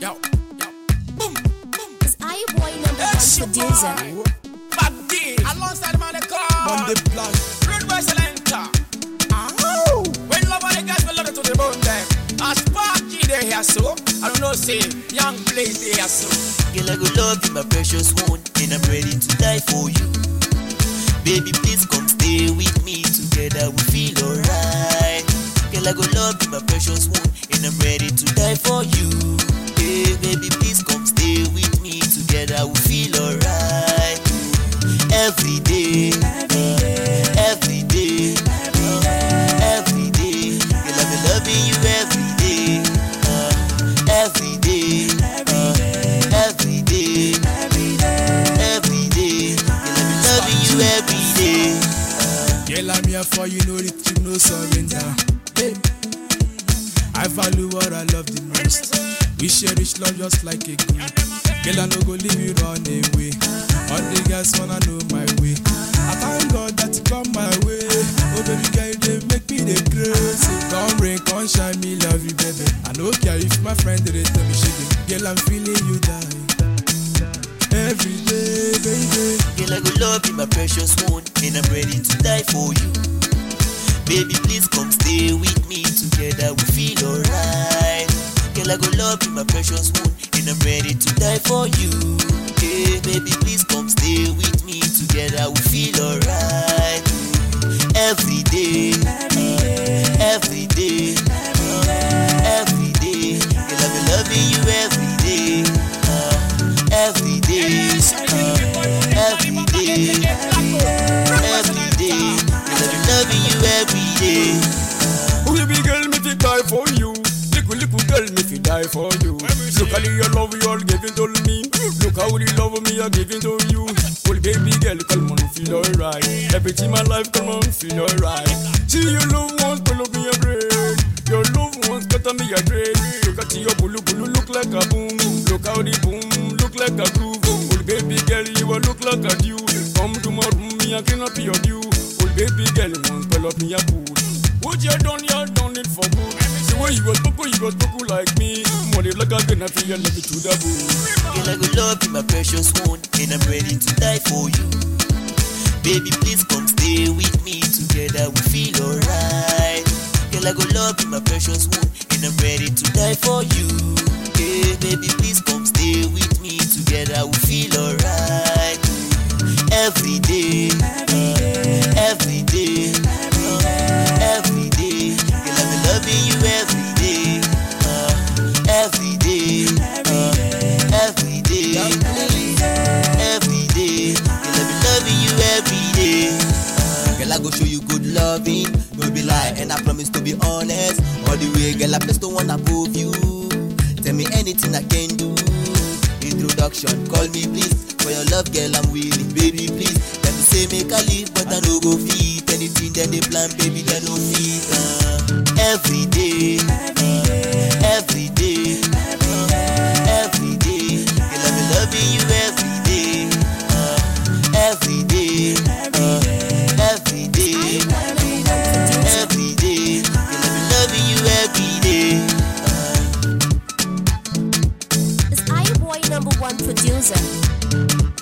Yo, yo, boom, boom. It's I boy number one producer. boy. Bad deal. Alongside man the car. Monday Black. Rude boy Salenta. Oh. When love and the guys will love it to the bone them. As Sparky they here so. I don't know say young place they here so. Girl, I go love you, my precious one, and I'm ready to die for you. Baby, please come stay with me. Together we feel alright. Girl, I go love you, my precious one, and I'm ready Every day, every day, every day. Girl, I be loving you every day, every day, every day, every day. Girl, I be loving you every day. Girl, I'm here for you, no retreat, no surrender. Hey. I value what I love the most. We share rich love just like a group. Girl, I no go leave you run away. All the guys wanna know my way. I thank God that you come my way. Oh baby girl, they make me the crazy. Come rain, come shine, me love you, baby. I no care if my friend they tell me shake it. Girl, I'm feeling you die. Every day, baby. Girl, I go love you, my precious one, and I'm ready to die for you. Baby, please come stay with me. Together we feel alright. Girl, I go love you, my precious one, and I'm ready to die for you. Yeah, baby, please come die for you. Look at your love you all giving to me. Look how the love me are giving to you. Well, baby girl, come on, feel alright. Everything my life, come on, feel alright. See your love once, pull up me a brain. Your love once, cut on me a dread. Look at your bulu bulu, look like a boom. Look how the boom, look like a groove. Well, baby girl, you a look like a dew. Come to my room, me a clean up your view. Well, baby girl, once pull up me a pool. What you done, you done it for good. See when you go talk, you go talk like me. Money like a I feel like it to the bone. Girl, I go love you, my precious one, and I'm ready to die for you. Baby, please come stay with me. Together we feel alright. Girl, I go love you, my precious one, and I'm ready to die for you. Every day, girl, I be loving you every day. Girl, I go show you good loving, no be lie, and I promise to be honest. All the way, girl, I place the one above you. Tell me anything I can do. Introduction, call me please. For your love, girl, I'm willing, baby, please. Let me say make a leave, but I no go fit. Anything that they plan, baby, they no fit. Uh, every day, every day. Every day. Hawaii number one producer.